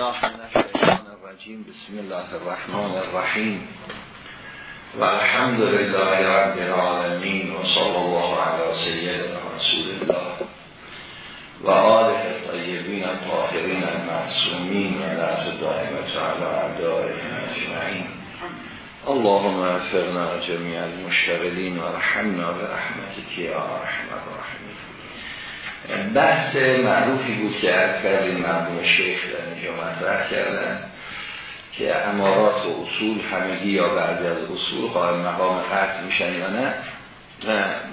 بالله من الشیطان الرجیم. بسم الله الرحمن الرحیم. و الحمد لله رب العالمین و صلی الله علی سیدنا رسول الله و آله الطیبین الطاهرین المعصومین و لعظ دائمت علی اجمعین. اللهم افرنا جميع المشتغلین و رحمنا برحمتك یا ارحم الراحمین. بحث معروفی بود که از کردیم مرموم شیخ در اینجا مطرح کردن که امارات و اصول همگی یا بعضی از اصول قائم مقام قطع میشن یا نه.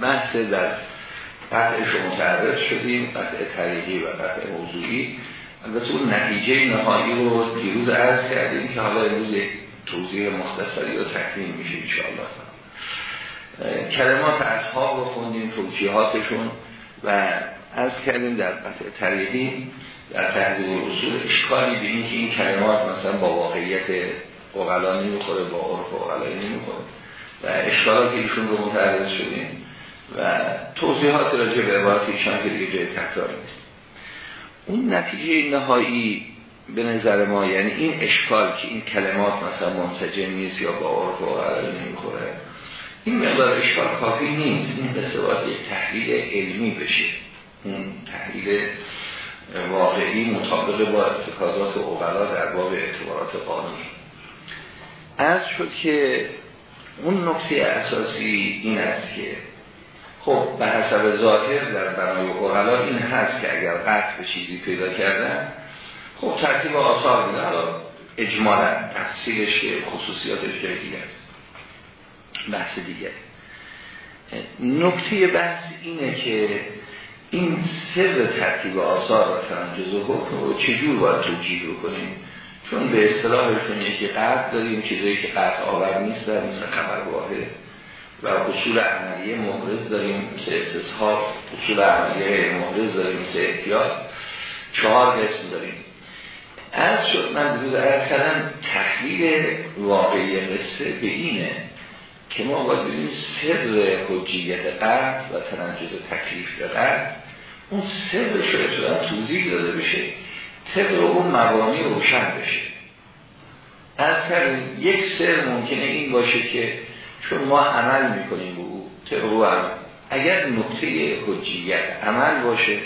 بحث در قطعش متعرض شدیم قطع طریقی و قطع موضوعی. البته اون نتیجه نهایی رو دیروز عرض کردیم که حالا امروز توضیح مختصری و تکمیل میشه انشاءالله. کلمات اصحاب رو خوندیم توجیهاتشون و از کردیم در قطع طریقی در تحضیل اصول اشکالی به این که این کلمات مثلا با واقعیت اقلا نمی‌خوره با عرف اقلایی نمی‌خوره. و اشکالاتی ایشون رو متعرض شدیم و توضیحات راجع به عبارت ایشان که دیگه تکرار نیست. اون نتیجه نهایی به نظر ما یعنی این اشکال که این کلمات مثلا منسجم نیست یا با عرف اقلایی نمی‌خوره این مقدار اشکال کافی نیست. این به یک تحلیل علمی بشه. اون تحلیل واقعی مطابق با ارتکازات اوغلا در باب اعتبارات قانونی از شد که اون نکته اساسی این است که خب به حسب ظاهر در بنای اوغلا این هست که اگر قطع به چیزی پیدا کردن خب ترتیب آثار میده. اجمالا تفصیلش که خصوصیاتش جای دیگه است. بحث دیگه. نکته بحث اینه که این سر ترتیب آثار تنجز و حکم رو چجور باید توجیه کنیم چون به اصطلاحشون یکی قرد داریم چیزایی که قرد آور نیست مثل خبر واحد. و اصول عملیه مبرز داریم مثل استصحاب اصول عملیه مبرز داریم مثل احتیاط. چهار قسم داریم. از شد من دیروز عرض کردم تحلیل واقعی قصه به اینه که ما باید ببینیم سر حجیت قرد و تنجز تکلیف به قرد اون سرش رو ابتدا توضیح داده بشه طبق اون مبانی روشن بشه. از کردیم یک سر ممکنه این باشه که چون ما عمل می‌کنیم به او طبق عمل. اگر نقطه حجیت عمل باشه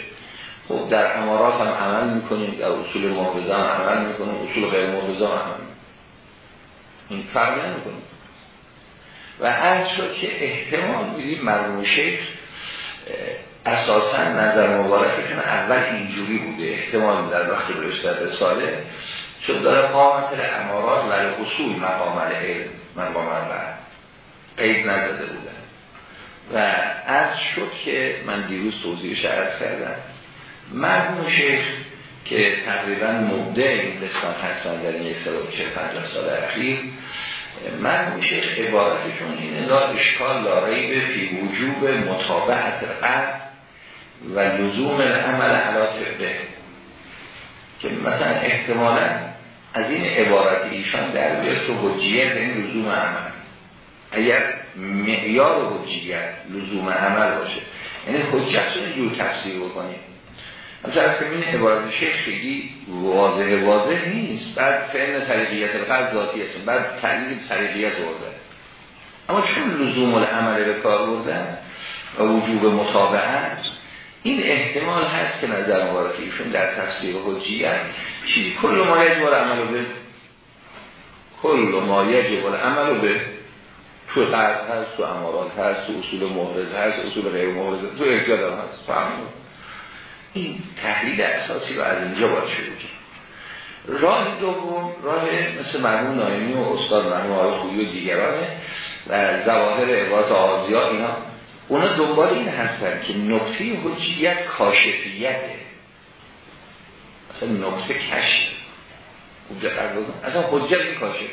خب در امارات هم عمل می‌کنیم در اصول محرزه هم عمل می‌کنیم اصول غیر محرزه هم عمل این فرق نمی‌کنیم و عرض شد که احتمال میدیم مرموم شیخ اساسا نظر مبارکشون اول اینجوری بوده احتمال در وقتی برشتر رساله چون داره قامت امارات و اصول مقام علم مقام بعد قید نزده بودن و از شد که من دیروز توضیحش عرض کردم. مرموم شیخ که تقریبا مبدع این قسمت هستن در این سال اخیر من شیخ عبارتشون اینه لا اشکال لارایی به فی وجوب مطابعت قد و لزوم العمل علا طبقه که مثلا احتمالا از این عبارت ایشان در بیاد تو حجیت این لزوم عمل. اگر معیار حجیت لزوم عمل باشه. یعنی حجت رو جور تفسیر بکنیم. مثلا از که این عبارت شیخ خیلی واضح واضح نیست. بعد فهم طریقیت القلب ذاتیتون بعد تعلیل طریقیت ورده اما چون لزوم العمل به کار بردن و وجوب مطابعت این احتمال هست که نظر مبارک ایشون در تفسیر حجیت چیزی. کل ما یجب العمل به کل ما یجب العمل به تو قرض هست تو امارات هست تو اصول محرز هست اصول غیر محرز تو احجاد هست. فهمون این تحلیل اساسی رو از اینجا باید شروع کنیم راه دوم راه مثل مرمون نایمی و استاد مرمون آقای خویی و دیگرانه و زواهر عبارت آزیا اینا. اونا دنبال این هستن که نقطه حجیت کاشفیته اصلا نقطه کشف. اصلا حجت این کاشف.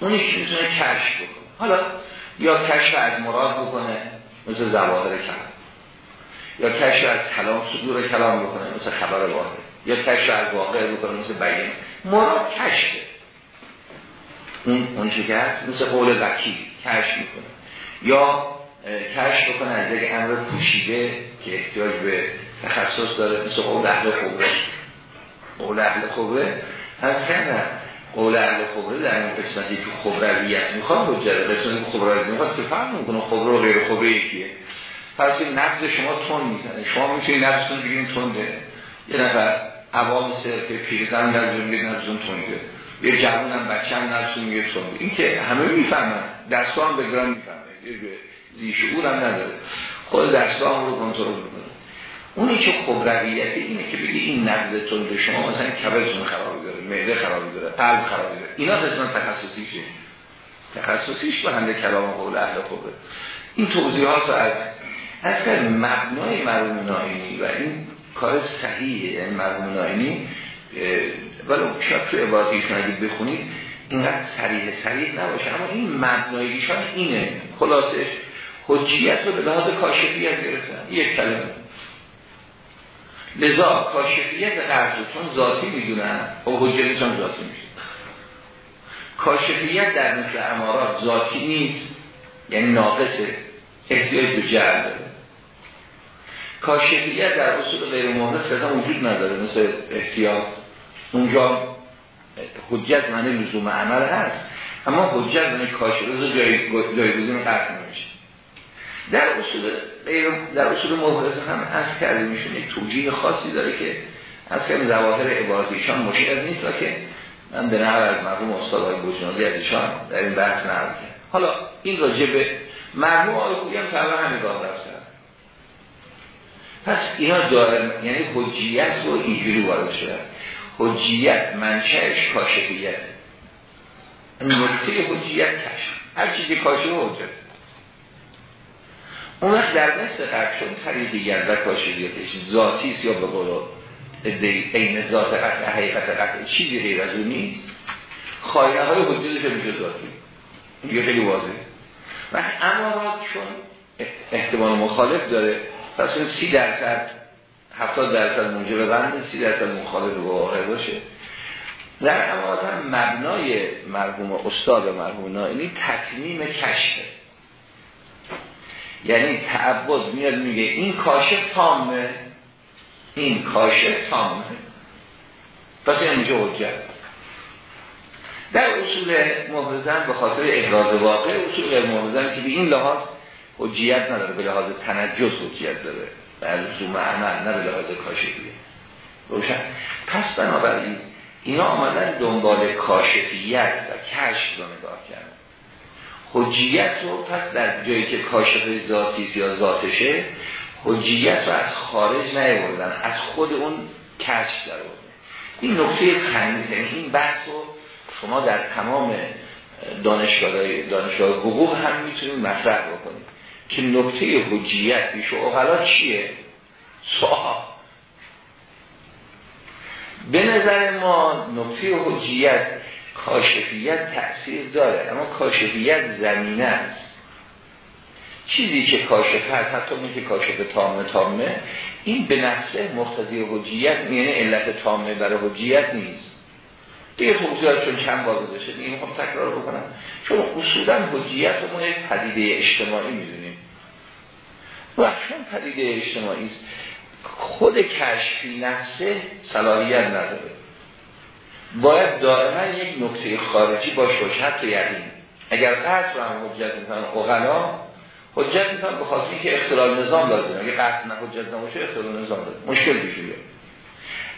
اونی که می‌تونه کشف بکنه. حالا یا کشف از مراد بکنه مثل زواهر کلام. یا کشف از کلام صدور کلام بکنه مثل خبر واقع. یا کشف از واقع بکنه مثل بیان. مراد کشفه. اون اون که هست مثل قول وکیل کشف می‌کنه. یا کشف بکنه از یک امر پوشیده که احتیاج به تخصص داره مثل قول اهل قوه قول اهل خبره از کردن قول اهل خبره در این قسمتی که خبرویت می‌خواد حجت قسمتی که خبرویت می‌خواد که فرق می‌کنه خبره و غیر خبره یکیه. پس این نبض شما تون می‌زنه. شما می‌تونید نبضتون بگیرین تونده یه نفر عوام سرفه پیرزن نبضتون میگه نبضتون تونده یه جوان هم بچه هم نبضتون میگه تونده این که همه می‌فهمن. دستان بگران می‌فهمن. زیشعور هم نداره. خود دستان رو کنترل می‌کنه. اونی که خبرویتی اینه که بگی این نبض تند شما مثلا کبدتون خرابی داره معده خرابی داره قلب خرابی داره اینا قسمت تخصصیشه. تخصصیش به هنده کلام قول اهل خوبه. این توضیحات از اصلا مبنای مرحوم ناینی و این کار صحیحه. یعنی مرحوم ناینی ولی شاید تو عبارتیشون اگه بخونید. اینقدر سریع سریع نباشه. اما این مبنای ایشان اینه. خلاصش حجیت رو به لحاظ کاشفیت گرفتن. یک کلمه. لذا کاشفیت قرض چون ذاتی می‌دونن و خب حجیتشان ذاتی میشه. کاشفیت در مثل امارات ذاتی نیست یعنی ناقصه. احتیاج به جعل داره. کاشفیت در اصول غیر محدث کسا وجود نداره مثل احتیاط. اونجا حجت معنی لزوم عمل هست. اما حجت معنی کاشفیت جایگزین قرض نمیشه. در اصول در اصول محدث هم از کرده میشون یک توجیه خاصی داره که از که زواهر عبارتیشان مشکل نیست که من به نهار از مرحوم استادای بوجنازی از ایشان در این بحث نقل حالا این راجع به مرحوم آقای خوبی هم تقریبا همین راه رفتن پس اینا دارن یعنی حجیت رو اینجوری وارد شدن حجیت منشأش کاشفیت. نکته حجیت کشف. هر چیزی کاشف حجت. اون وقت در مثل قرد شد طریق دیگر و کاشفیتش ذاتی یا به قول این ذات قطع حقیقت قطع چیزی غیر از اون نیست. خواهیه های حجتش میشه ذاتی. یه خیلی واضحه. و امارات چون احتمال مخالف داره پس این سی درصد هفتاد درصد موجب بنده سی درصد مخالف واقع باشه. در امارات هم مبنای مرحوم استاد مرحوم نائینی تکمیم کشفه یعنی تعبد میاد میگه این کاشف تامه. این کاشف تامه. پس این اینجا حجت. در اصول محرزن به خاطر احراز واقع اصول غیر که به این لحاظ حجیت نداره به لحاظ تنجز حجیت داره. به لزوم عمل نه به لحاظ کاشفیه. روشن. پس بنابراین اینا آمدن دنبال کاشفیت و کشف رو نگاه کردن. حجیت رو پس در جایی که کاشف ذاتی یا ذاتشه حجیت رو از خارج نیاوردن از خود اون کشف در این نکته تنیز این بحث رو شما در تمام دانشگاه حقوق هم می‌تونید مطرح بکنید. که نکته حجیت بیش و چیه؟ سوال. به نظر ما نکته حجیت کاشفیت تأثیر داره اما کاشفیت زمینه است. چیزی که کاشف هست حتی اون که کاشف تامه تامه این به نفسه مختزی حجیت یعنی علت تامه برای حجیت نیست. دیگه توضیحات چون چند بار گذاشته دیگه می‌خوام تکرار بکنم. چون اصولا حجیت ما یک پدیده اجتماعی می‌دونیم. و چون پدیده اجتماعی است. خود کشفی نفسه صلاحیت نداره. باید دائما یک نکته خارجی باشه باشه حتی یقین. اگر قطع رو هم حجت می‌کنن اغلا حجت می‌کنن به خاطر که اختلال نظام لازم اگر قطع نه حجت نباشه اختلال نظام لازم مشکل پیش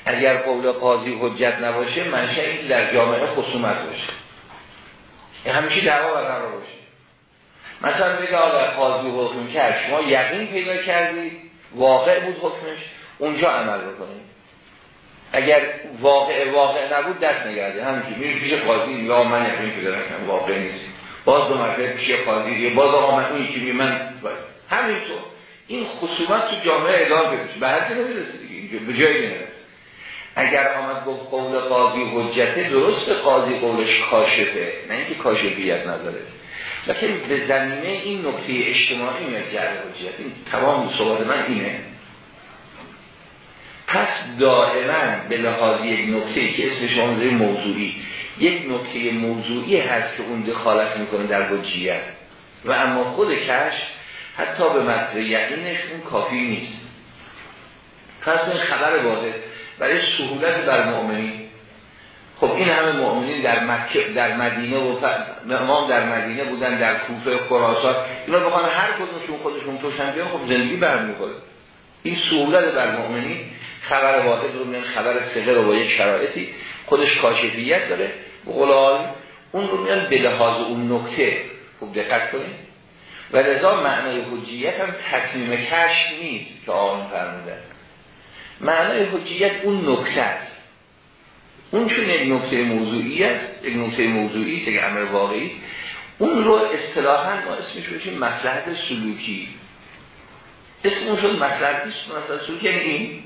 اگر قول قاضی حجت نباشه منشه این در جامعه خصومت باشه. این همیشه دعوا برقرار باشه. مثلا بگه آقا قاضی حکم کرد شما یقین پیدا کردی؟ واقع بود حکمش؟ اونجا عمل بکنید اگر واقع واقع نبود دست نگرده. همینجور میره پیش قاضی یا من یقین پیدا نکنم واقع نیست. باز دو مرتبه پیش قاضی باز من اون یکی من همینطور. این خصومت تو جامعه ادامه بشه. به هر نمی‌رسه دیگه. به جایی نمی‌رسه. اگر آمد گفت قول قاضی حجته درست قاضی قولش کاشفه نه اینکه کاشفیت نداره. لیکن به زمینه این نکته اجتماعی میاد جعل حجت. این تمام صحبت من اینه. پس دائما به لحاظ یک نکته که اسمش آمده موضوعی. یک نکته موضوعی هست که اون دخالت می‌کنه در حجیت. و اما خود کش حتی به مطر یقینش اون کافی نیست. پس این خبر واضح. برای سهولت بر مؤمنین. خب این همه مؤمنین در مکه در مدینه و امام در مدینه بودن در کوفه خراسان. اینا بخوان هر کدومشون خودشون توشن بیان خب زندگی برمیخوره این سهولت بر مؤمنین خبر واحد رو میان خبر سهر رو با یک شرایطی خودش کاشفیت داره. به اون رو میان به لحاظ اون نکته. خوب دقت کنید. و لذا معنای حجیت هم تصمیم کشف نیست که آن فرمودن. معنای حجیت اون نکته است. اون چون یک نکته موضوعی است یک نکته موضوعی است یک امر واقعی است. اون رو اصطلاحا ما اسمش بشیم مسلحت سلوکی. اسمش شد مسلحت مسلحت سلوکی یعنی این.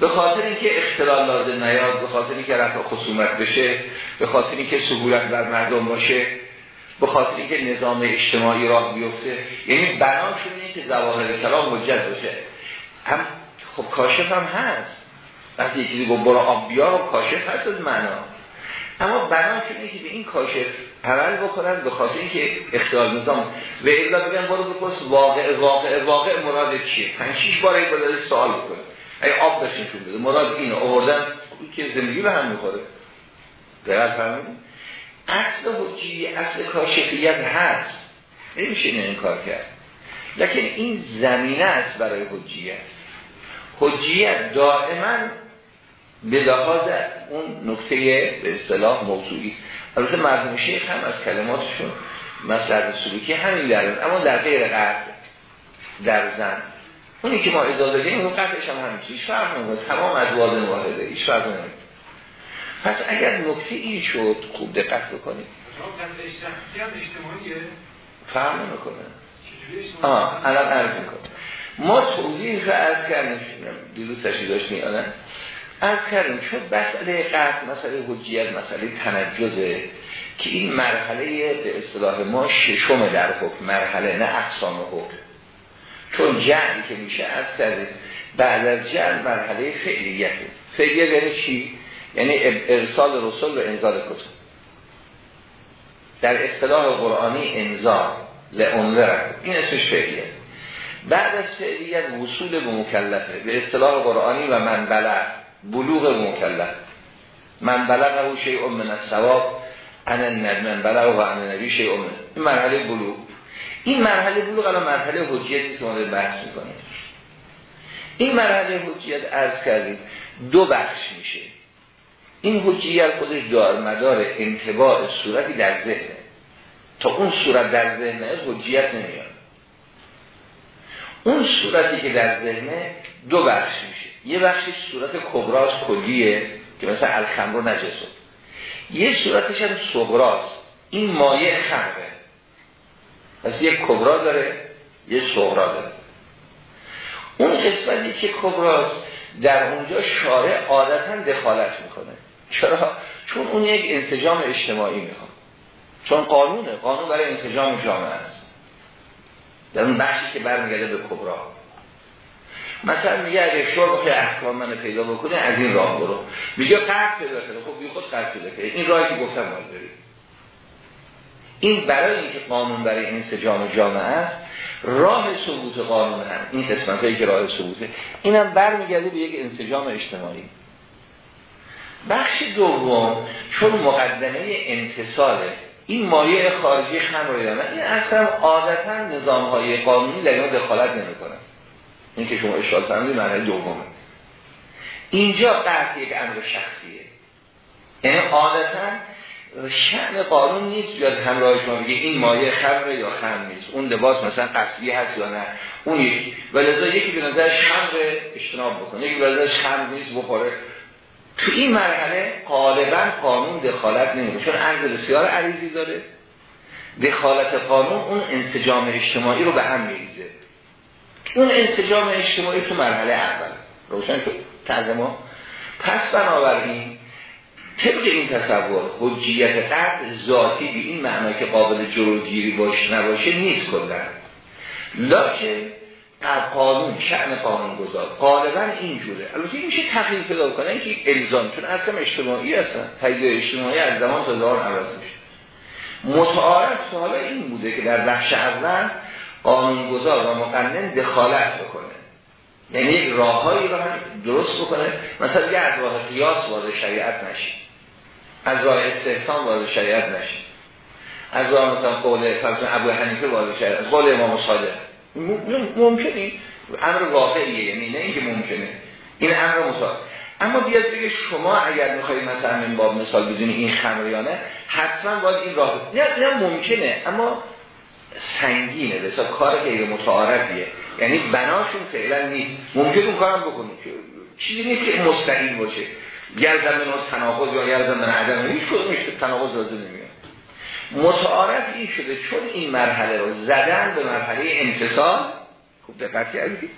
به خاطر اینکه اختلال لازم نیاد به خاطر اینکه رفع خصومت بشه به خاطر اینکه سهولت بر مردم باشه به خاطر اینکه نظام اجتماعی راه بیفته. یعنی بنام شده که ظواهر کلام حجت باشه. هم خب کاشف هم هست. وقتی یکی گفت برو آب بیار و کاشف هست از معنا. اما بنا شده که به این کاشف عمل بکنن به خاطر اینکه اختیار نظام. و الا بگن برو بپرس واقع واقع واقع مراد چیه؟ پنج شیش بار این سوال بکنه اگه آب بشینشون بده. مراد اینو آوردن که زندگی به هم می‌خوره. دقیق فرمودید اصل حجی اصل کاشفیت هست. نمیشه این کار کرد. لکن این زمینه است برای حجیت. حجیت دائما به لحاظ اون نکته به اصطلاح موضوعی البته مرحوم شیخ هم از کلماتشون مسئله سلوکی همین در اما در غیر قطع در زن. اونی که ما اجازه دادیم اون قطعش هم همین هیچ فرق نمی‌کنه. تمام از واضح واحده هیچ فرق نمی‌کنه. پس اگر نکته این شد خوب دقت بکنید. فرق نمی‌کنه. آه الان عرض می‌کنه ما توضیح رو از کردیم. دیروز سشی داشت میانه از کردیم. چون مسئله قطع مسئله حجیت مسئله تنجزه که این مرحله به اصطلاح ما ششم در حکم. مرحله نه اقسام حکم. چون جعلی که میشه از کردیم بعد از جعل مرحله فعلیته فعلیت یعنی چی؟ یعنی ارسال رسول و انزال کتب. در اصطلاح قرآنی انزال لعنذر این اسمش فعلیت. بعد از فعلیت وصول به مکلفه به اصطلاح قرآنی و من بلغ بلوغ مکلف. من بلغ او شیء من الثواب انا من بلغ و انا نبی شیء من. این مرحله بلوغ. این مرحله بلوغ الان مرحله حجیتی که ما بحث می‌کنیم. این مرحله حجیت عرض کردیم دو بخش میشه. این حجیت خودش دار مدار انتباع صورتی در ذهنه. تا اون صورت در ذهنه حجیت نمیاد. اون صورتی که در ذهنه دو بخش میشه. یه بخشی صورت کبراس کلیه که مثلا الخمر و نجسه یه صورتش هم صغراست. این مایه خمره. پس یه کبرا داره یه صغرا داره. اون قسمتی که کبراست در اونجا شارع عادتا دخالت می‌کنه. چرا؟ چون اون یک انتجام اجتماعی می‌خواد. چون قانونه. قانون برای انتجام جامعه است. در اون بخشی که برمیگرده به کبرا. مثلا میگه اگه شور بخواه احکام من پیدا بکنه از این راه برو. میگه قرد پیدا کنه خب بی خود قرد پیدا کنه این راهی که گفتم باید برید این برای اینکه قانون برای انسجام جامعه است راه ثبوت قانون هم این قسمت هایی که راه ثبوته اینم برمیگرده به یک انسجام اجتماعی. بخش دوم چون مقدمه انتصاله این مایه خارجی خم رو این اصلا عادتا نظام های قانونی در این دخالت نمی‌کنه. این که شما اشاره فرمودید معنی دومه. اینجا قطع یک امر شخصیه. یعنی عادتا شأن قانون نیست بیاد همراه شما بگه این مایه خمره یا خم نیست. اون لباس مثلا قصدی هست یا نه. اون یکی. ولذا یکی به نظر خمر اجتناب بکنه. یکی به نظر خمر نیست بخوره. تو این مرحله غالبا قانون دخالت نمیده چون عرض بسیار عریضی داره. دخالت قانون اون انسجام اجتماعی رو به هم میریزه. اون انسجام اجتماعی تو مرحله اول. روشن تو ما. پس بنابراین طبق این تصور حجیت قطع ذاتی به این معنی که قابل جلوگیری باش نباشه نیست کردن قانون شعن قانون گذار غالبا اینجوره البته میشه تغییر پیدا کنه اینکه الزام چون اصلا اجتماعی هستن. تغییر اجتماعی از زمان تا زمان عوض میشه. متعارف حالا این بوده که در بخش اول قانون گذار و مقنن دخالت بکنه. یعنی راههایی رو هم درست بکنه. مثلا یه از راه قیاس وارد شریعت نشید از راه استحسان وارد شریعت نشید از راه مثلا قول فرض ابو حنیفه وارد شریعت قول امام صادق. ممکنه. امر واقعیه یعنی نه اینکه ممکنه. این امر مطابق اما بیاد بگه شما اگر می‌خواید مثلا این باب مثال بدونی این خمریانه حتما باید این راه نه ممکنه اما سنگینه. بسیار کار غیر متعارفیه. یعنی بناشون فعلا نیست. ممکن اون کارم بکنید چیزی نیست که مستقیم باشه. یلزم من تناقض یا یلزم من عدم. هیچ کدومش تناقض لازم نمیاد. متعارف این شده چون این مرحله رو زدن به مرحله انتصال خوب دقت کردید.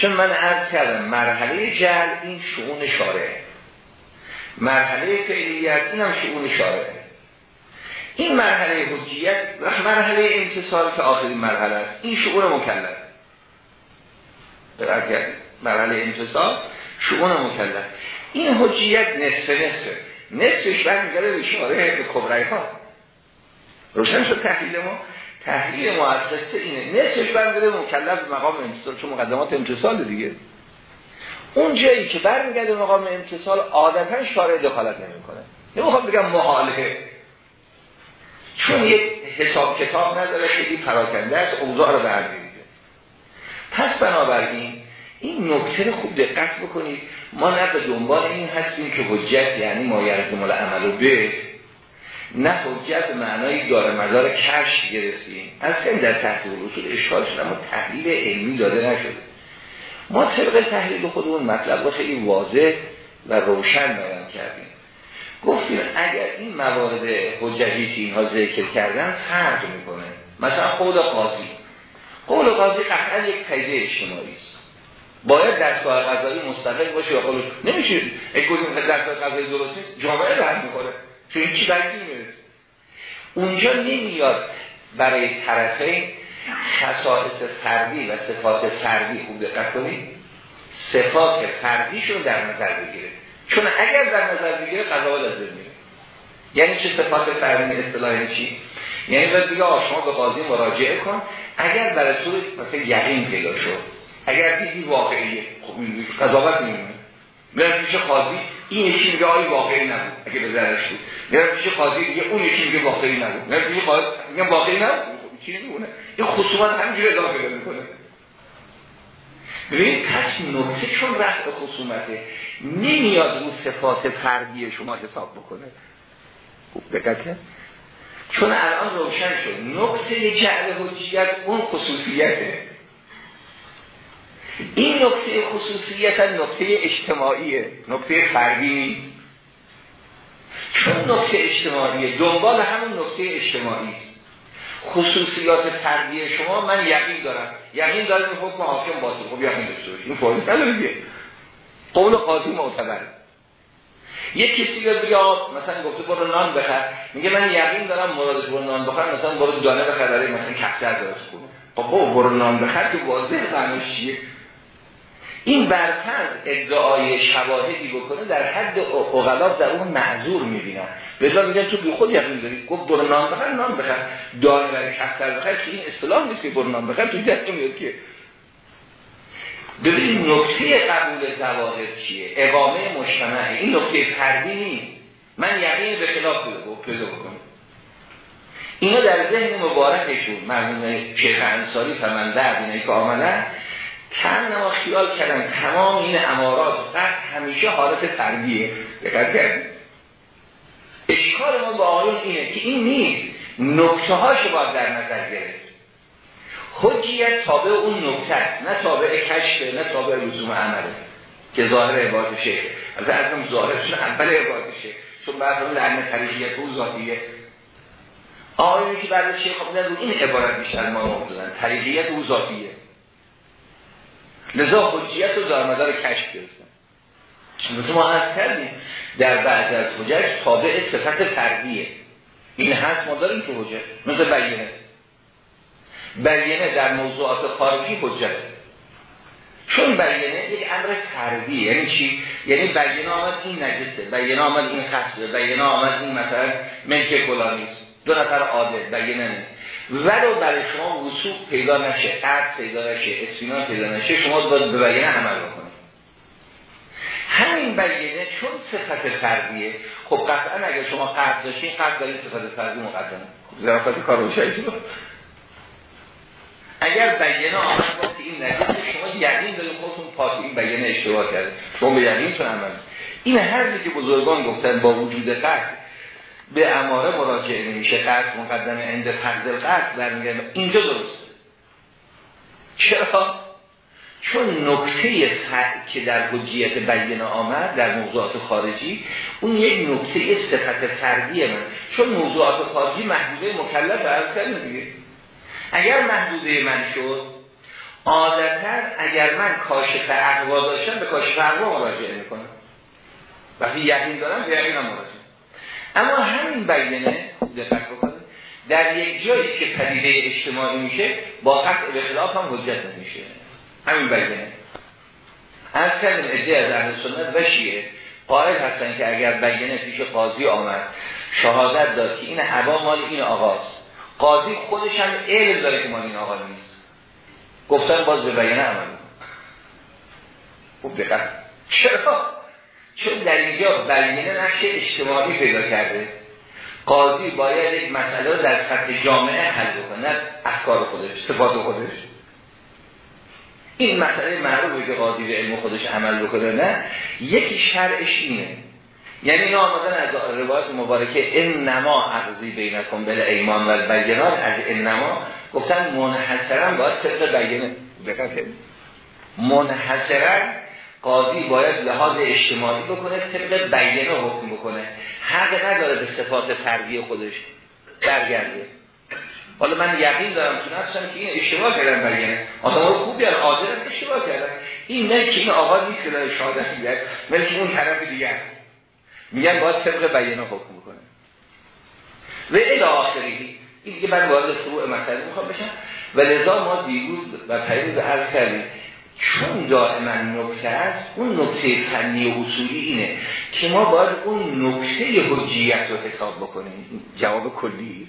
چون من عرض کردم مرحله جل این شعون شاره مرحله فعلیت این هم شعون شاره این مرحله حجیت و مرحله انتصال که آخرین مرحله است. این شعون مکلف. کردید. مرحله انتصال شعون مکلف. این حجیت نصف نصفه. نصفش برمیگرده به اشاره به کبرای ها روشن شد تحلیل ما. تحلیل مؤسسه اینه. نصفش برمیگرده به مکلف مقام انتصال چون مقدمات انتصال دیگه. اون جایی که برمیگرده مقام انتصال عادتا شارع دخالت نمی‌کنه. نمی‌خوام بگم محاله. چون یک حساب کتاب نداره خیلی پراکنده است اوضاع رو برمیگرده پس بنابراین این نکته خوب دقت بکنید. ما نه به دنبال این هستیم که حجت یعنی ما مال عمل به نه حجت معنای داره مدار کشف گرفتیم. از خیلی در تحصیل اصول اشکال شده اما تحلیل علمی داده نشده ما طبق تحلیل خودمون مطلب رو خیلی واضح و روشن بیان کردیم. گفتیم اگر این موارد حجتی که اینها ذکر کردن فرق می‌کنه. مثلا قول قاضی. قول قاضی قطعا یک قیده اجتماعی است. باید دستگاه قضایی مستقل باشه یا خودش نمیشه یک گزینه دستگاه قضایی درست نیست. جامعه رد می‌کنه. چون این چی می‌رسه؟ اونجا نمیاد برای طرفین خصائص فردی و صفات فردی خوب دقت کنید. صفات فردیشون در نظر بگیره. چون اگر در نظر بگیره قضا لازم میره. یعنی چه صفات فردی اصطلاح چی؟ یعنی باید بگه شما به قاضی مراجعه کن. اگر برای طور مثلا یقین پیدا شد اگر دیدی واقعیه خب قضاوت نمیمونه میرم پیش قاضی این یکی میگه آی واقعی نبود اگه به ذرش بود. میرم پیش قاضی دیگه اون یکی میگه واقعی نبود. میرم پیش قاضی میگه واقعی نبود؟ خب چی نمیمونه این خصومت همینجوری ادامه پیدا می‌کنه. ببینید پس نکته چون رفع خصومته نمیاد رو صفات فردی شما حساب بکنه. خوب دقت چون الان روشن شد. نقطه جعل حجیت اون خصوصیته. این نکته خصوصیت نکته اجتماعیه نکته فردی چون نکته اجتماعیه دنبال همون نکته اجتماعی. خصوصیات فردی شما من یقین دارم. یقین دارم این حکم حاکم باطل. خب یقین داشته باشید این فایده نداره قول قاضی معتبر یک کسی بیاد بگه مثلا گفته برو نان بخر. میگه من یقین دارم مراد برو نان بخر مثلا برو دانه بخر برای مثلا کفتر درست کنه خب برو نان بخر که واضح معنیش چیه؟ این برتر ادعای شواهدی بکنه در حد اغلاف در اون معذور می‌بینن. بذار میگن تو بی خود یقین داری. گفت برو نان بخر نان بخر. دار برای کفتر بخر که این اصطلاح نیست که برو نان بخر توی دست میاد که ببینید نکته قبول زواهر چیه؟ اقامه مجتمعه این نکته فردی نیست. من یقین به خلاف پیدا بکنم. اینا در ذهن مبارکشون مرمون شیخ انصاری فمنده اینایی که آمدن چند نما خیال کردن. تمام این امارات قد همیشه حالت فردیه. دقت اشکال ما با آقایون اینه که این نیست. نکته هاشو باید در نظر گرفت. حجیت تابع اون نکته است. نه تابع کشفه نه تابع لزوم عمله. که ظاهر عباد شیخ از ازم ظاهرشون اول عباد شیخ چون بعد اون لعنه طریقیت او ذاتیه. آقایونی که بعد شیخ خب این عبارت بیشتر ما رو طریقیت او ذاتیه. لذا حجیت رو دار مدار کشف گرفتن. مثل ما از کردیم در بعض از حجج تابع صفت فردیه این هست ما داریم که حجت مثل بیانه. بیانه در موضوعات خارجی حجت چون بیانه یک امر فردی یعنی چی؟ یعنی بیانه آمد این نجسته بیانه آمد این خسته بیانه آمد این مثلا ملک کلانیست دو نفر عادل بیانه نیست ولو برای شما وصول پیدا نشه قرد پیدا نشه اسفینان پیدا نشه شما باید به بیانه عمل بکنید. همین بیانه چون صفت فردیه خب قطعا اگر شما قرد داشتین قرد برای صفت فردی مقدمه خب ظرافت کار روشایی اگر بیانه آمد با این نجات شما یقین دارید خودتون پاک این بیانه اشتباه کرده شما به یقینتون عمل. این هر که بزرگان گفتن با وجود قرد به اماره مراجعه نمیشه قصد مقدمه اند فرد قصد برمیگرده. اینجا درسته. چرا؟ چون نکته که در حجیت بیانه آمد در موضوعات خارجی اون یک نکته صفت فردی من. چون موضوعات خارجی محدوده مکلف عرض دیگه. اگر محدوده من شد عادتا اگر من کاشف اقوا داشتم به کاشف اقوا مراجعه می‌کنم. وقتی یقین دارم به یقینم مراجعه اما همین بیانه دقت بکنید در یک جایی که پدیده اجتماعی میشه با قطع به هم حجت نمیشه. همین بیانه. از کردیم ادعای از اهل سنت و شیعه قائل هستن که اگر بیانه پیش قاضی آمد شهادت داد که این هوا مال این آقاست. قاضی خودش هم علم داره که مال این آقا نیست. گفتن باز به بیانه عمل خوب دقت. چرا؟ چون در اینجا بیانه نقش اجتماعی پیدا کرده. قاضی باید یک مسئله در سطح جامعه حل بکنه نه افکار خودش صفات خودش. این مسئله معروفه که قاضی به علم خودش عمل بکنه نه؟ یکی شرعش اینه. یعنی اینا آمدن از روایت مبارکه این نما عرضی بینکن بل ایمان و بینات از این نما گفتن منحصرا باید طبق بیانه. منحصرا قاضی باید لحاظ اجتماعی بکنه طبق بیانه حکم بکنه. حق نداره به صفات فردی خودش برگرده. حالا من یقین دارم تو نفسم که این اشتباه کردن بیانه. آدم خوبی هست حاضر اشتباه کردن. این نه که این آقا نیست که داره شهادت میگه بلکه اون طرف دیگه است. میگن باید طبق بیانه حکم بکنه. و الی آخری این دیگه من وارد فروع مسئله می‌خوام بشم. و لذا ما دیروز و پیروز عرض کردیم چون دائما نکته است اون نکته فنی و اصولی اینه که ما باید اون نکته حجیت رو حساب بکنیم. جواب کلی؟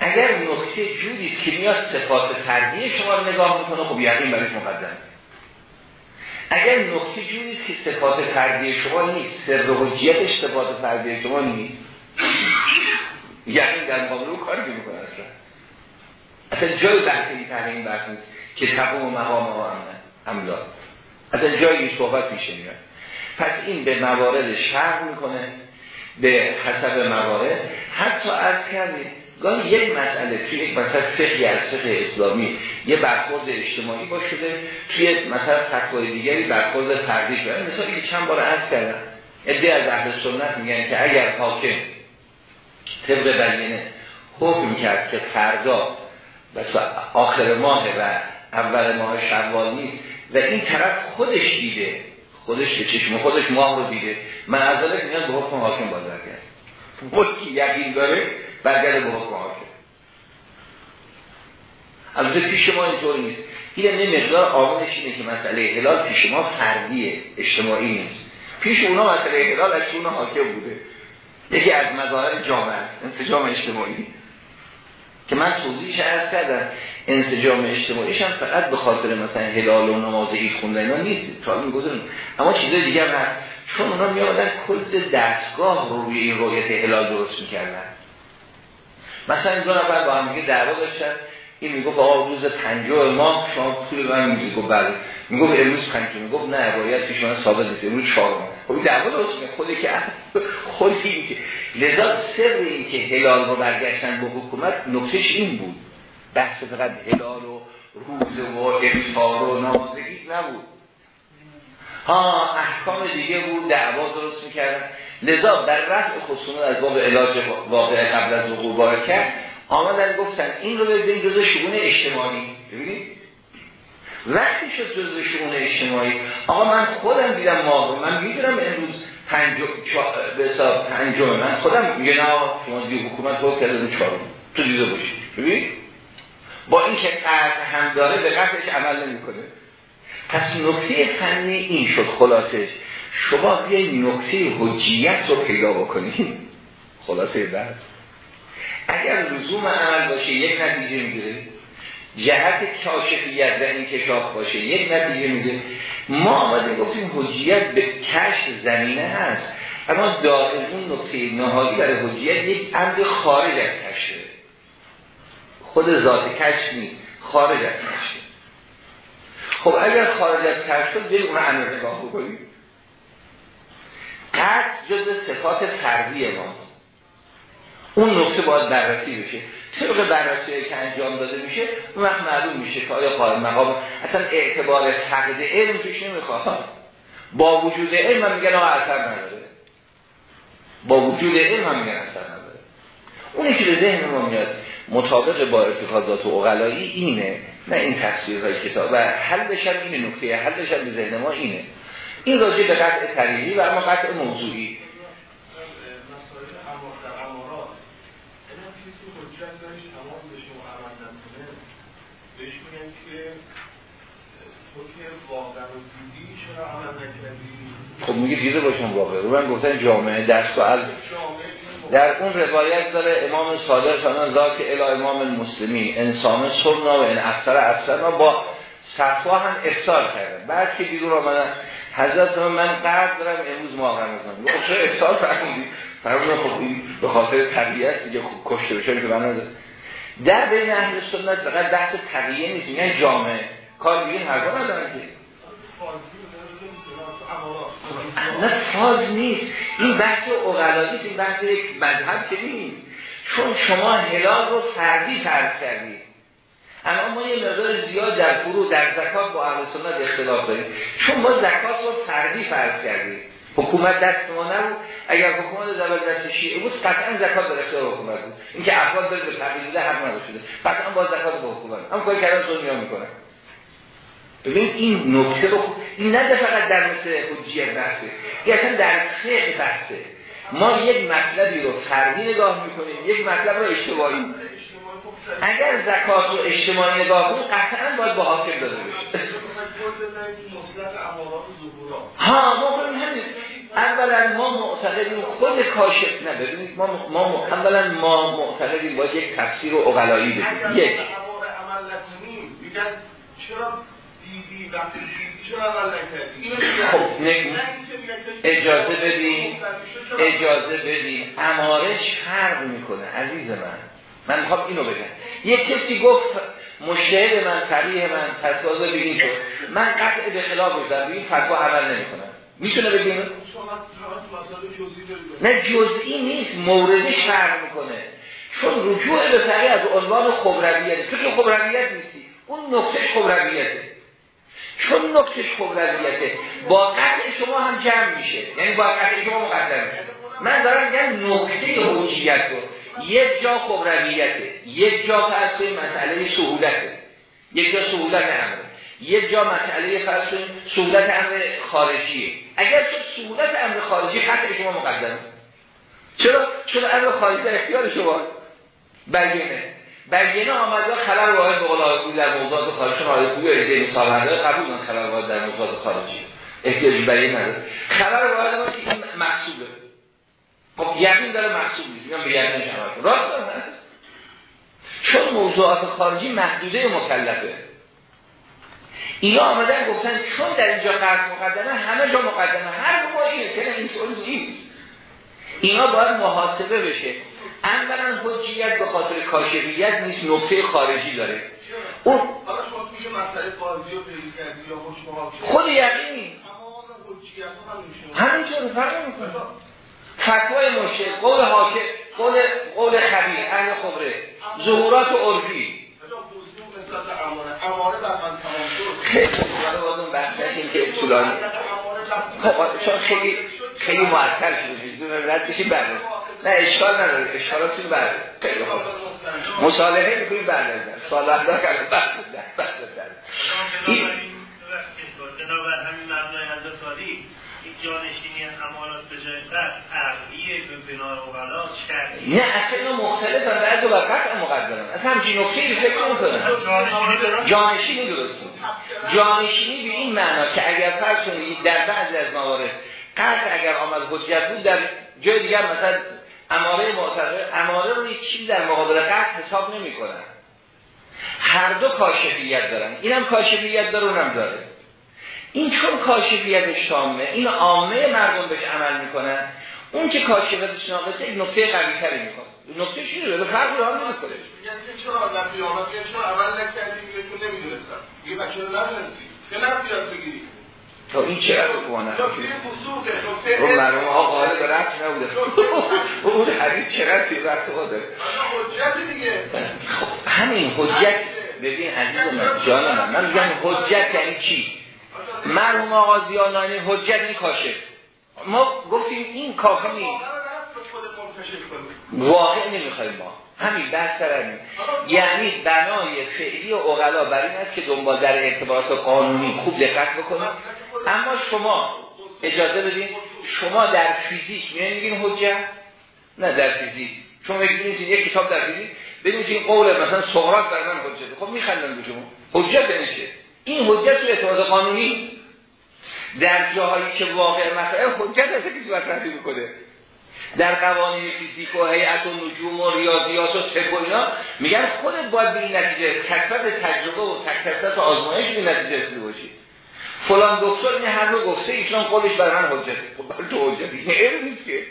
اگر نکته جوری که میاد صفات فردی شما رو نگاه می‌کنه خب یقین برای مقدم اگر نکته جوری که صفات فردی شما نیست سر حجیتش صفات فردی شما نیست یقین در مقابل کاری می‌کنه اصلا. اصلا جای بحث این این بحث نیست که تقوم مقام ما املا اصلا جایی صحبت میشه میاد. پس این به موارد شرح می‌کنه به حسب موارد. حتی از کردیم گاهی یک مسئله توی یک مثلا فقهی از فقه اسلامی یه برخورد اجتماعی با شده توی مثلا فتوای دیگری برخورد فردی شده مثلا که چند بار عرض کردم. ادعای از اهل سنت میگن که اگر حاکم طبق بیانه حکم کرد که فردا آخر ماه و اول ماه شوال نیست. و این طرف خودش دیده. خودش به چشم خودش ماه رو دیده. معذرت میاد به حکم حاکم بازر کرد. ملکی یقین داره برگرده به حکم حاکم. البته پیش ما اینطور نیست. این نه مقدار آمونش اینه که مسئله هلال پیش ما فردیه اجتماعی نیست. پیش اونا مسئله هلال از اونا حاکم بوده. یکی از مظاهر جامعه انسجام اجتماعی. که من توضیحش عرض کردم انسجام اجتماعیش هم فقط به خاطر مثلا هلال و نماز عید خوندن اینا نیست. تا می‌گذاریم اما چیزای دیگه هم هست. چون اونا میامدن کل دستگاه رو روی این رویت هلال درست می‌کردن. مثلا دو نفر با هم دیگه دعوا داشتن. این می‌گفت آقا روز پنجاه ماه شما پول من میگی گفت بله. می‌گفت امروز پنجم. می‌گفت نه باید پیش من ثابت نیست. امروز چهارم. خب دعوا درست خودی که خودی این که لذا سر این که هلال رو برگشتن به حکومت نکتهش این بود. بحث فقط هلال و روز و افطار و نمازگی نبود. ها احکام دیگه بود دعوا درست می‌کردن. لذا در رفع خصوصا از باب علاج واقع قبل از وقوع کرد آمدن گفتن این رو ببینید جزء شگون اجتماعی. ببینید؟ وقتی شد جزء شگون اجتماعی آقا من خودم دیدم ما من می‌دونم امروز پنج به حساب پنجم من خودم میگه نه شما دیگه حکومت رو کرده دو چهارم. تو دیده باشی. ببین؟ با این که قرض هم داره به قطعش عمل نمی‌کنه. پس نکته فنی این شد خلاصش. شما بیای نکته حجیت رو پیدا بکنید خلاصه بعد. اگر لزوم عمل باشه یک نتیجه می‌گیره. جهت کاشفیت و انکشاف باشه. یک نتیجه می‌گیره ما آمده گفتیم حجیت به کشف زمینه هست. اما دائم اون نقطه نهایی برای حجیت یک امر خارج از کشفه خود ذات کشف نیست خارج از کشفه خب اگر خارج از کشف شد بریم اون امر نگاه بکنیم قد جز صفات فردی ماست اون نقطه باید بررسی بشه. طبق بررسی که انجام داده میشه اون وقت معلوم میشه که آیا قائم مقام اصلا اعتبار فقد علم توش نمی‌خواد. با وجود علم هم میگن اثر نداره. با وجود علم هم میگن اثر نداره. اونی که به ذهن ما میاد مطابق با اعتقادات و اغلایی اینه نه این های کتاب. و حلش هم اینه نکته حلش هم به ذهن ما اینه. این راجع به قطع طریقی و اما قطع موضوعی. خب میگه دیده باشم واقعا رو. من گفتن جامعه دست و در اون روایت داره امام صادق فرمان ذات الی امام المسلمی انسان سرنا و این افسر افسر با صفا هم افطار کردن. بعد که بیرون آمدن حضرت من قرد دارم امروز ما رمضان. خب چه افطار فرمودی؟ فرمودن خب این به خاطر طبیعت دیگه خوب کشته بشه که من در بین اهل سنت فقط بحث تقیه نیست یعنی جامعه. کار دیگه هر ندارن که. نه فاز نیست. این بحث اقلادی این بحث یک مذهب که نیست. چون شما هلال رو فردی فرض کردید. اما ما یه مقدار زیاد در فرو در زکات با اهل سنت اختلاف داریم. چون ما زکات رو فردی فرض کردیم. حکومت دست ما نبود. اگر حکومت دولت دست شیعه بود قطعا زکات در اختیار حکومت بود. اینکه افراد داره به تقلیل حق نداشته قطعا با زکات به حکومت. هم کاری کردن می‌کنه ببین این نکته رو این نه فقط در مثل حجیت بحثه این اصلا در فقه بحثه. ما یک مطلبی رو فردی نگاه می‌کنیم یک مطلب رو اشتباهی اگر زکات رو اجتماعی نگاه کنیم قطعا باید با حاکم داده بشه. ها ما کنیم همین. اولا ما معتقدیم خود کاشف نه ببینید ما ما اولا ما معتقدیم باید یک تفسیر و اقلایی بدیم. یک. چرا خب اجازه بدین اجازه بدین امارش فرق می‌کنه عزیز من. من می‌خوام اینو بگم. یک کسی گفت مشهد من طبیه من فتوا بگین تو من قطع به خلاف بودم. این فتوا عمل نمی‌کنم. می‌تونه بگیم نه جزئی نیست. موردش فرق می‌کنه. چون رجوع به فقیه از عنوان خبرویت. تو که خبرویت نیستی. اون نقطه خبرویته. چون نکتش خبرویته با قطع شما هم جمع میشه. یعنی با قطع شما مقدر میشه. من دارم میگم نکته حجیت رو. یک جا خبرویته یک جا فرض مسئله سهولته یک جا سهولت امر. یک جا مسئله فرض سهولت امر خارجیه اگر شد سهولت امر خارجی قطع شما مقدمه چرا؟ چون امر خارجی در اختیار شما. برگینه بیانه آمده خبر واحد به قول در موضوعات خارجی. آیه خوبی ایده مثال قبول من خبر واحد در موضوعات خارجی. احتیاج بیانه نداره. خبر واحد ما که این محسوبه خب یقین داره محسوب نیست. میگم به یقین شما. راست چون موضوعات خارجی محدوده مکلفه. اینا آمدن گفتن چون در اینجا قرض مقدمه همه جا مقدمه. هر اینه که اینطور نیست. اینا باید محاسبه بشه. اولا حجیت به خاطر کاشفیت نیست نقطه خارجی داره. اون خود یقین همینطور فرق می‌کنه؟ فتوای مشه قول حاکم قول قول خبیر اهل خبره. ظهورات عرفی. خیلی بازم بحثش که طولانی. خب خیلی خیلی معطل شده رد بشیم برنامه نه اشکال نداره. اشکالاتی رو برده خیلی خوب مصالحه می‌کنیم برده سال اندار کرده برده برده بنابر همین مبنای حضرت جانشینی امانات به جای فرد عقلیه به بنا اوغلا شرعی نه اصلا مختلف هم بعض و قطع مقدرن. اصلا همچین نکته ای فکر نمی‌کنن جانشینی درست جانشینی به این معنا که اگر فرض کنید در بعضی از موارد قطع اگر آمد حجت بود در جای دیگر مثلا اماره معتبر اماره رو یک چیز در مقابل قطع حساب نمی‌کنن. هر دو کاشفیت دارن. اینم کاشفیت داره اونم داره. این چون کاشفیتش شامه این عامه مردم بهش عمل می‌کنن اون که کاشفتش ناقصه یک نقطه قوی تری می‌کنه. نقطه چیه به فرق رو هم نمی‌کنه یعنی چرا در قیامت چرا اول نکردیم که نمی‌دونستم. یه بچه رو نمی‌دونستی که نمیاد بگیری؟ تا این چه رو کنه رو مرموم ها قاله به رفت نبوده. اون حدیث چه رفتی رفت داره؟ حجت دیگه. خب همین حجت. ببین عزیز من جان من من میگم حجت یعنی چی؟ مرحوم آقا زیانانی حجت این کاشه. ما گفتیم این نیست واقع نمی‌خوایم ما. همین بحث همین. یعنی بنای فعلی و اغلا بر این است که دنبال در اعتبارات قانونی خوب دقت بکنید اما شما اجازه بدین شما در فیزیک میگین حجت نه در فیزیک. شما میگین یک کتاب در فیزیک. ببینید این قول مثلا سقراط بر من حجت خب میخندن به شما. حجت نمیشه این حجت تو اعتبارات قانونی در جاهایی که واقع مسئله حجت هست که مطرحی می‌کنه. در قوانین فیزیک و هیئت و نجوم و ریاضیات و طب و اینا میگن خودت باید به نتیجه کثرت تجربه و کثرت آزمایش به نتیجه رسیده باشی. فلان دکتر این هر رو گفته ایشون قولش بر من حجت خب برای تو حجت این علم نیست که.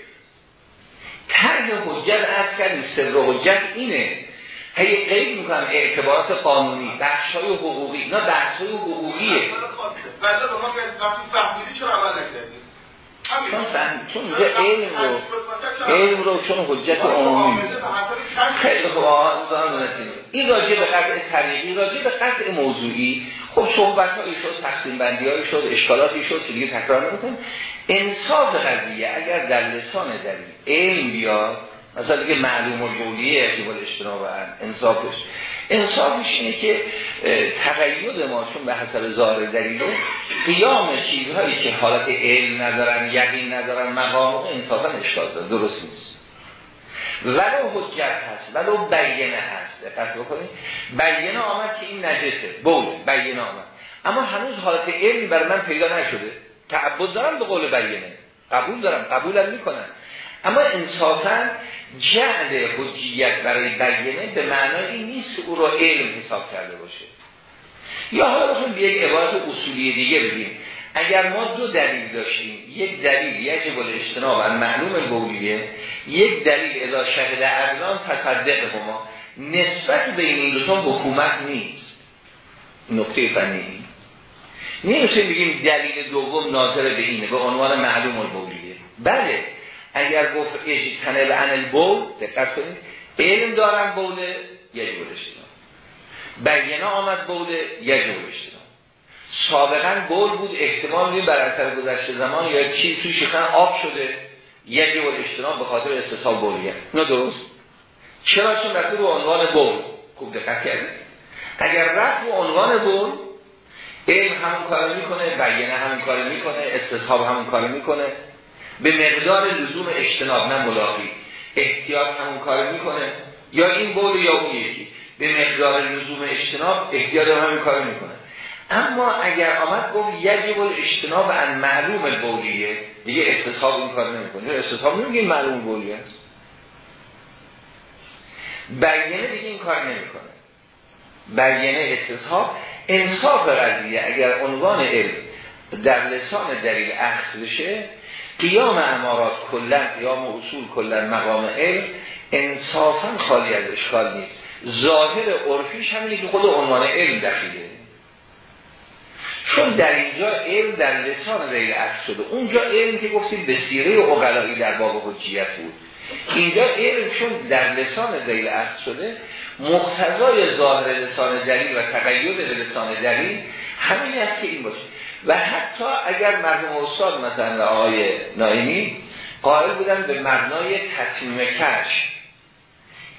طرح حجت از کردیم سر حجت اینه. هی قید می‌کنم اعتبارات قانونی بخش های حقوقی. اینا بخش های حقوقیه چون فهم چون اینجا علم رو علم رو چون حجت عمومی. خیلی خوب آقا. این راجع به قطع طریقی راجع به قطع موضوعی. خب صحبت هایی شد تقسیم بندی هایی شد اشکالاتی شد که دیگه تکرار نمی‌کنم انصاف قضیه اگر در لسان دلیل علم بیاد مثلا دیگه معلوم و بولیه اجیب الاجتناب انصافش انصافش اینه که تقیید ما چون به حسب ظاهر دلیله قیام چیزهایی که حالت علم ندارن یقین ندارن مقام انصافا اشکال داره درست نیست. ولو حجت هست ولو بیینه هست. دقت بکنید. بیینه آمد که این نجسه. بود بیینه آمد. اما هنوز حالت علمی بر من پیدا نشده. تعبد دارم به قول بیینه قبول دارم قبولم می‌کنن اما انصافا جعل حجیت برای بیانه به معنای نیست او را علم حساب کرده باشه. یا حالا بخوایم به یک عبارت اصولی دیگه بگیم. اگر ما دو دلیل داشتیم یک دلیل یجب الاجتناب از معلوم بولیه یک دلیل اذا شهد ارزان تصدق ما نسبت بین این دوتا حکومت نیست. نقطه فنی. نمی‌تونیم بگیم دلیل دوم ناظر به اینه به عنوان معلوم البولیه بله اگر گفت اجتنب عن البول دقت کنید علم دارم بوله یجب الاجتناب بینا آمد بوله یجب الاجتناب سابقا بول بود احتمال میدیم بر اثر گذشته زمان یا چی توی شکن آب شده. یجب الاجتناب به خاطر استصحاب بولیه نه درست. چرا؟ چون رفته رو عنوان بول خوب دقت کردید. اگر رفت رو عنوان بول علم همون کار می‌کنه بیانه همون کار می‌کنه استصحاب همون کار می‌کنه. به مقدار لزوم اجتناب نه ملاقی. احتیاط همون کار می‌کنه. یا این بول یا اون یکی. به مقدار لزوم اجتناب احتیاط همون کار می‌کنه. اما اگر آمد گفت یجب اجتناب ان معلوم البولیه. دیگه استصحاب این کار نمی‌کنه. استصحاب نمیگه معلوم بولیه است بیانه دیگه این کار نمی‌کنه. بیانه استصحاب انصاف قضیه. اگر عنوان علم در لسان دلیل اخذ بشه قیام امارات کلا قیام اصول کلا مقام علم انصافا خالی از اشکال نیست. ظاهر عرفیش همینه که خود عنوان علم دخیله. چون در اینجا علم در لسان غیر اصل شده. اونجا علم که گفتیم به سیره اقلایی در باب حجیت بود. اینجا علم چون در لسان غیر اصل شده مقتضای ظاهر لسان دلیل و تقیید به لسان دلیل همین است که این باشه. و حتی اگر مرحوم استاد مثلا آقای نایمی قائل بودن به مبنای تطمیم کش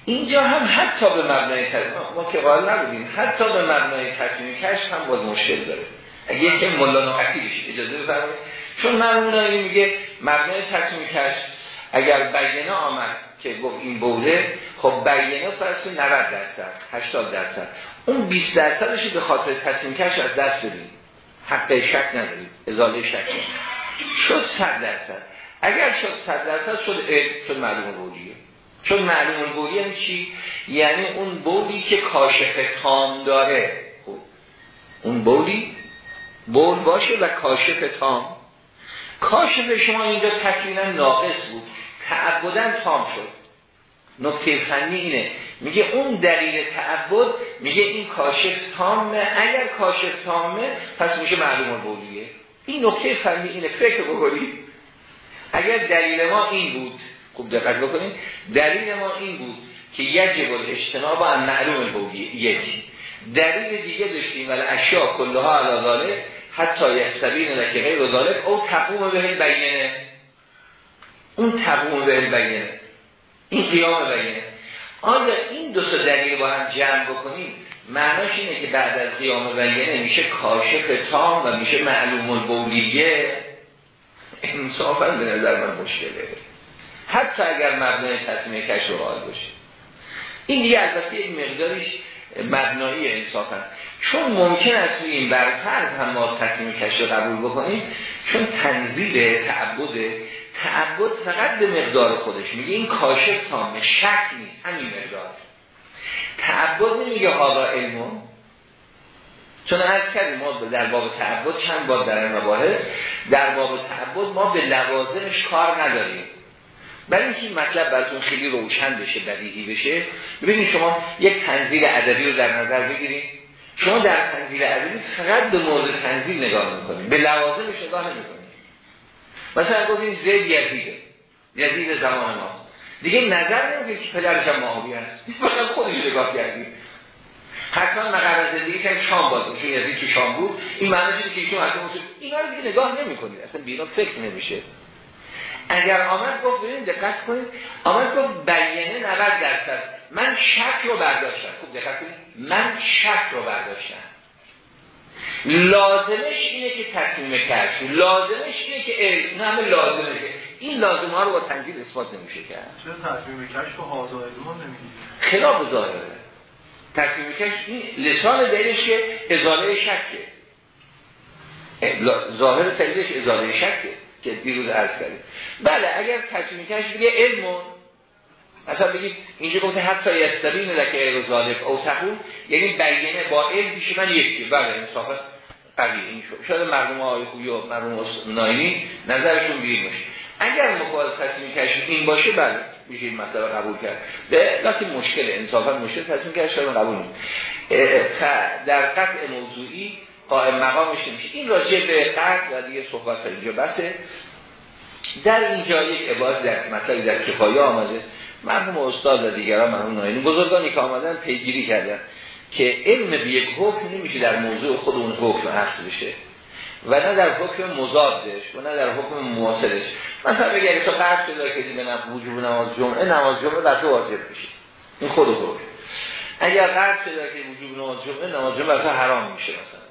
اینجا هم حتی به مبنای تطمیم ما که قائل نبودیم حتی به مبنای تطمیم کش هم باز مشکل داره. اگه یکی ملا نقطیش اجازه بفرمایید. چون نایمی میگه مبنای تطمیم کش اگر بیانه آمد که گفت این بوده خب بیانه فرض 90 درصد 80 درصد. اون 20 درصدش به خاطر تصمیم کش از دست بدیم حق شک ندارید ازاله شک شد صد درصد. اگر شد صد درصد شد شد معلوم بولیه چون معلوم بولی یعنی چی؟ یعنی اون بولی که کاشف تام داره. خوب اون بولی بول باشه و کاشف تام. کاشف شما اینجا تکلینا ناقص بود. تعبدن تام شد. نکته فنی اینه. میگه اون دلیل تعبد میگه این کاشف تامه. اگر کاشف تامه پس میشه معلوم بولیه این نکته فنی اینه. فکر بکنید. اگر دلیل ما این بود خوب دقت بکنید. دلیل ما این بود که یجب اجتناب عن معلوم بولیه یکی دلیل دیگه داشتیم. ولی اشیا کلها علی حتی یستبین لکه غیر ذالک او تقوم به بینه اون تقوم به بینه این قیام بینه آیا این دو تا دلیل با هم جمع بکنیم؟ معناش اینه که بعد از قیام بینه میشه کاشف تام و میشه معلوم البولیه. انصافا به نظر من مشکله. حتی اگر مبنای تصمیم کشف و باشه. این دیگه البته یک مقداریش مبنایی انصافا. چون ممکن است این بر فرض هم ما تصمیم کشف قبول بکنیم چون تنزیل تعبد تعبد فقط به مقدار خودش میگه. این کاشف تامه شک نیست همین مقدار. تعبد نمیگه حالا علمون چون از کردیم ما در باب تعبد چند بار در این در باب تعبد ما به لوازمش کار نداریم. برای اینکه مطلب براتون خیلی روشن بشه بدیهی بشه ببینید شما یک تنزیل ادبی رو در نظر بگیرید. شما در تنزیل ادبی فقط به موضوع تنزیل نگاه می‌کنید. به لوازمش نگاه نمی‌کنید. مثلا گفتید زید یزیده. یزید زمان ما دیگه نظر نمیگه که پدرش هم معاوی هست. فقط خودش نگاه کردید حتما مقرر زندگیش هم شام باز چون یزید تو شام بود این معنی که ایشون حتی اینا رو دیگه نگاه نمی‌کنید. اصلا بیرون فکر نمیشه. اگر آمد گفت ببین دقت کنید آمد گفت بیانه 90 درصد. من شک رو برداشتم. خوب دقت کنید. من شک رو برداشتم. لازمش اینه که تصمیم کشف لازمش اینه که علم. همه لازمه که. این لازم ها رو با تنجیل اثبات نمیشه کرد. چرا تصمیم کشف و حاضر نمیگید خلاف ظاهره. تصمیم کشف این لسان دلیلش که ازاله شکه. ظاهر تلیلش ازاله شکه. که دیروز عرض کردیم. بله اگر تصمیم کشف بگه علمون مثلا بگید اینجا گفته حتی یستبین لکه غیر او تقول یعنی بیانه با علم پیش من یکی. بله انصافا قوی این شد. شاید مردم های خوبی و مردم ناینی نظرشون بیرون باشه. اگر مخالف تصمیم کشف این باشه بله میشه این مطلب قبول کرد. به لکن مشکل انصافا مشکل تصمیم کشف قبول نیست در قطع موضوعی قائم مقامش نمیشه این راجع به قطع و دیگه صحبت اینجا بسه در اینجا یک عبارت در مطلبی در کفایه آمده. مرحوم استاد و دیگران مرحوم ناینی بزرگانی که آمدن پیگیری کردن که علم به یک حکم نمیشه در موضوع خود اون حکم اصل بشه. و نه در حکم مضادش و نه در حکم مواسلش مثلا بگه تو قرض که دیگه وجوب نماز جمعه نماز جمعه بر تو واجب میشه. این خود حکم. اگر قرض شده که وجوب نماز جمعه نماز جمعه بر حرام میشه مثلا.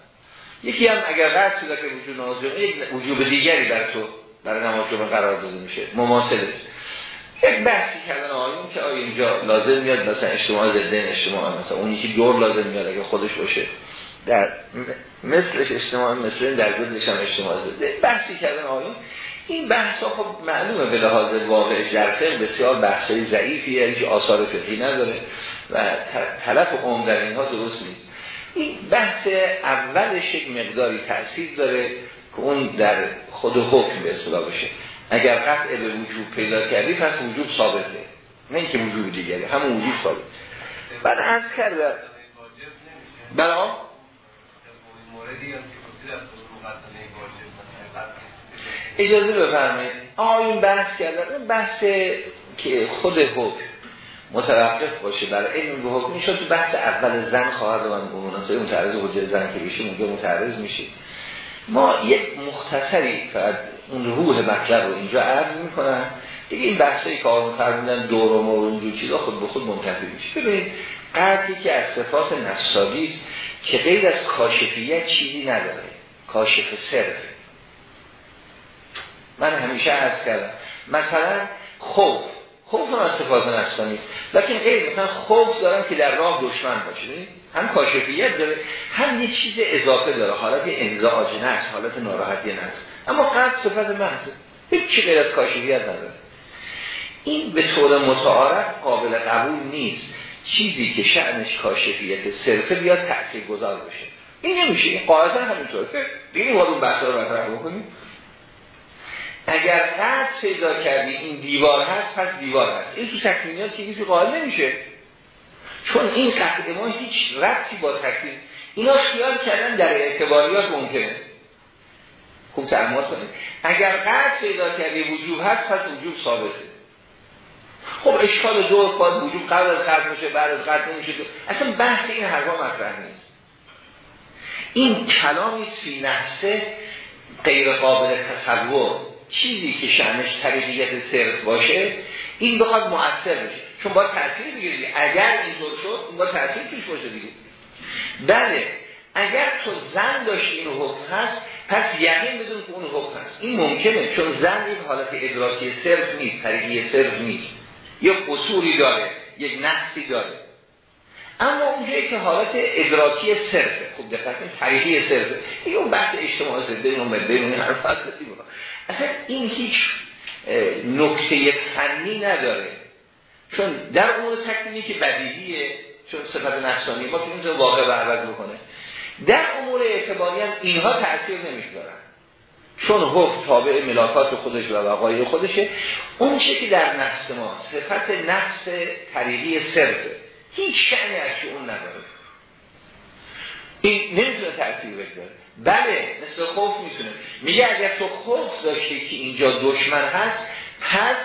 یکی هم اگر قرض شده که وجوب نماز جمعه وجوب دیگری بر تو برای نماز جمعه قرار داده میشه. مماثلش یک بحثی کردن آیون که آیا اینجا لازم میاد مثلا اجتماع ضد اجتماع مثلا اونی که دور لازم میاد اگه خودش باشه. در مثلش اجتماع مثل در ضدش هم اجتماع ضد بحثی کردن آیون این بحث ها خب معلومه به لحاظ واقع جرفه بسیار بحثای ضعیفیه هیچ آثار فقهی نداره و تلف عمر در اینها درست نیست. این بحث اولش یک مقداری تاثیر داره که اون در خود حکم به اصطلاح بشه. اگر قطع به وجود پیدا کردی پس وجود ثابته. نه اینکه وجود دیگری همون وجود ثابت بعد از کرده بلا اجازه بفرمایید. آقایون بحث کردن بحث که خود حکم. متوقف باشه. برای علم به حکم شد تو بحث اول زن خواهد من به مناسبه متعرض حجه زن که بشه اونجا متعرض میشه. ما یک مختصری فقط اون روح مطلب رو اینجا عرض می‌کنن دیگه این بحثایی که آرون فرمودن دور و مور اونجور چیزا خود به خود منتفی میشه. ببینید قرطی که از صفات نفسادی که غیر از کاشفیت چیزی نداره. کاشف صرف. من همیشه عرض کردم. مثلا خوف. خوف هم از صفات نفسانی لیکن غیر مثلا خوف دارم که در راه دشمن باشه. هم کاشفیت داره هم یه چیز اضافه داره. حالت انزعاج نفس حالت ناراحتی نفس. اما قد صفت محض. هیچ غیر از کاشفیت نداره. این به طور متعارف قابل قبول نیست. چیزی که شعنش کاشفیت صرفه بیاد تأثیر گذار بشه. این نمیشه. این قاعدتا همینطوره. دیگه باید اون بحثا رو بکنیم. اگر قصد پیدا کردی این دیوار هست پس دیوار هست. این تو تکمیلیات که کسی قائل نمیشه. چون این قطع ما هیچ ربطی با تکمیل اینا خیال کردن در اعتباریات ممکنه. خوب تعمال کنید. اگر قطع پیدا کردی وجوب هست پس وجوب ثابته. خب اشکال دو باید وجوب قبل از قطع میشه بعد از قطع نمیشه. اصلا بحث این حرفا مطرح نیست. این کلامی سی نفسه غیر قابل تصور. چیزی که شنش طریقیت صرف باشه این بخواد مؤثر بشه. چون باید تأثیر بگیری اگر اینطور شد اون باید تأثیر توش باشه دیگه. بله اگر تو زن داشتی این حکم هست پس یقین بدون که اون حکم هست. این ممکنه چون زن یک حالت ادراکی صرف نیست طریقی صرف نیست. یک قصوری داره یک نقصی داره. اما اونجایی که حالت ادراکی صرفه. خوب دقت کنید طریقی صرفه. این اون بحث اجتماعی بین اون بین حرف اصلا این هیچ نکته فنی نداره. چون در امور تکلیمی که بدیهیه چون صفت نفسانی ما که نمی‌تونه واقع برعوض بکنه. در امور اعتباری هم اینها تأثیر نمی‌گذارن چون حکم تابع ملاکات خودش و وقایع خودشه. اون چه که در نفس ما صفت نفس طریقی صرفه. هیچ شعنی از اون نداره. این نمی‌تونه تأثیر بگذاره. بله مثل خوف می‌تونه. میگه اگر تو خوف داشتی که اینجا دشمن هست پس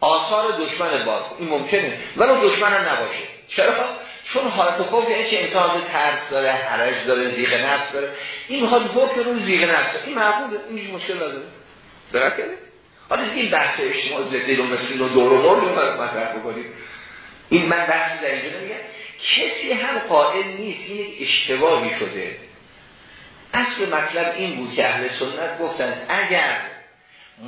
آثار دشمن باز این ممکنه. ولی دشمن هم نباشه. چرا؟ چون حالت خوف یعنی که انسان ترس داره حرج داره زیغ نفس داره. این می‌خواد حکم رو زیغ نفس این معقوله. این مشکل نداره. درک کرده حالا این بحث اجتماع زدید و مثل دور و رو مطرح بکنید این من بحثی در اینجا نمیگم. کسی هم قائل نیست این اشتباهی شده. اصل مطلب این بود که اهل سنت گفتن اگر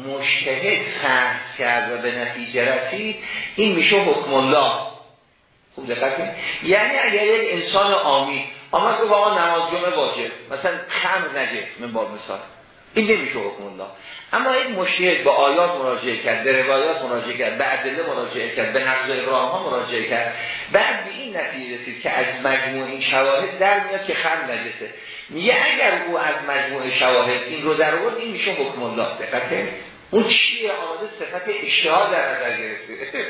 مشتهد فرض کرد و به نتیجه رسید این میشه حکم الله. خوب دقت یعنی اگر یک انسان آمی آمد که با نماز جمعه واجب مثلا خمر نجس من با مثال. این نمیشه حکم الله. اما این مشهد به آیات مراجعه کرد به روایات مراجعه کرد به عدله مراجعه کرد به نقض ابراهام ها مراجعه کرد. بعد به این نتیجه رسید که از مجموع این شواهد در میاد که خم نجسه میگه اگر او از مجموع شواهد این رو در آورد این میشه حکم الله. دقیقه اون چیه؟ آمده صفت اشتها در نظر گرفته.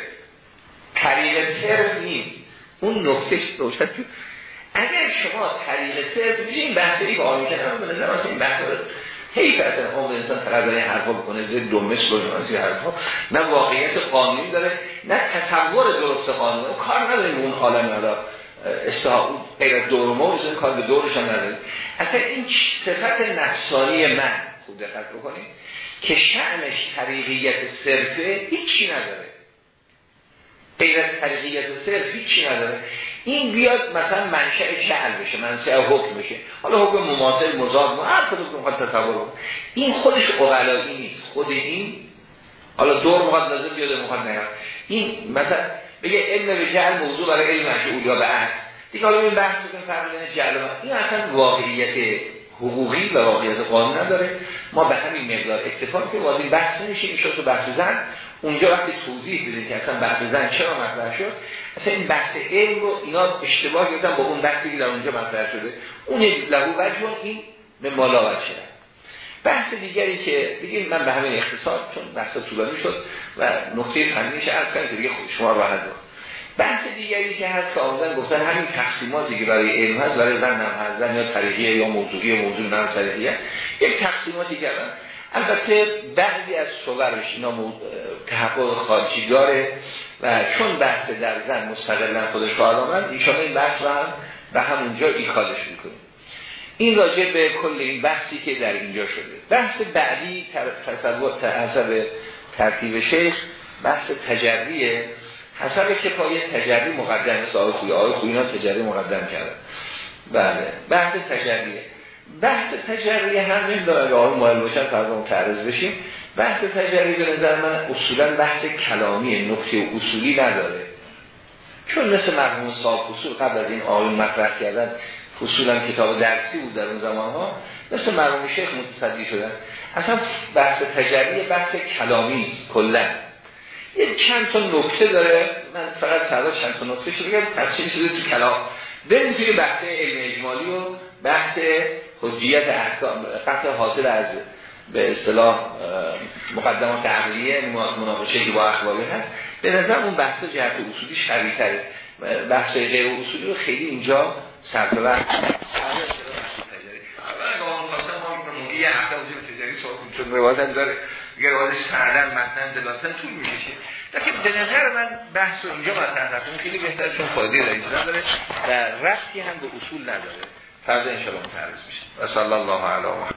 طریق صرف نیست اون نکته روشن اگر شما طریق صرف میگه بحثی که آمیشه هم به نظر این بحث حیف هم انسان فقط داره حرفا بکنه زیر دو مثل و حرفا. نه واقعیت قانونی داره نه تصور درست قانونی. کار نداره اون حالا نداره استحاق غیر دور این کار به دورش هم نداره. اصلا این صفت نفسانی من خوب دقت بکنید که شعنش طریقیت صرفه هیچی نداره. غیر از طریقیت صرف هیچی نداره. این بیاد مثلا منشأ شعر بشه منشأ حکم بشه. حالا حکم مماثل مزاد هر کدوم که می‌خواد تصور کنه. این خودش اقلایی نیست. خود این حالا دور می‌خواد لازم بیاد می‌خواد نیاد این مثلا بگه علم به جعل موضوع برای علم مشهود یا به عکس. دیگه حالا این بحث فرق بین جعل این اصلا واقعیت حقوقی و واقعیت قانون نداره. ما به همین مقدار اکتفا که وارد بحث نمیشه این شد تو بحث زن. اونجا وقتی توضیح بدیم که اصلا بحث زن چرا مطرح شد اصلا این بحث علم رو اینا اشتباه کردن با اون بحثی که در اونجا مطرح شده. اون لهو وجه این به مالا وجه. بحث دیگری که بگیم من به همین اختصار چون بحث طولانی شد و نقطه فنیش عرض کنم که دیگه شما راحت بحث دیگری که هست که آمدن گفتن همین تقسیماتی که برای علم هست برای زن هم هست زن یا طریقیه یا موضوعی موضوع نم طریقیه یک تقسیماتی کردن. البته بعضی از صورش اینا تحقق خارجی داره و چون بحث در زن مستقلا خودش کار آمد ایشان این بحث رو هم به همونجا ایکادش می‌کنیم. این راجع به کل این بحثی که در اینجا شده. بحث بعدی تصور حسب ترتیب شیخ بحث تجریه. حسب کفایه تجری مقدم است آقای خوی آقای خوی اینا تجری مقدم کردن. بله. بحث تجریه. بحث تجریه هم نمی‌دونم اگه آقای مهم باشن فرضا تعرض بشیم. بحث تجری به نظر من اصولا بحث کلامی نقطه اصولی نداره. چون مثل مرحوم صاحب اصول قبل از این آقای مطرح کردن اصولا کتاب درسی بود در اون زمان ها مثل مرحوم شیخ متصدی شدن. اصلا بحث تجربی بحث کلامی کلا. یه چند تا نکته داره. من فقط فردا چند تا نکته شده بگم تفصیل شده تو کلام. بریم توی بحث علم اجمالی و بحث حجیت احکام قطع حاصل از به اصطلاح مقدمات عقلیه مناقشه که با اخباری هست. به نظر اون بحث جهت اصولی شبیه بحث غیر اصولی رو خیلی اینجا صرف وقت یه هفته اوزی به تجاری صحبت چون روایت هم داره یه روایت سردن متن دلاتن طول می‌کشه. لیکن به نظر من بحث اینجا مطرح کنیم خیلی بهتر چون فایده رئیس نداره و رفتی هم به اصول نداره. فردا انشاءالله متعرض میشه. و صلی الله علیه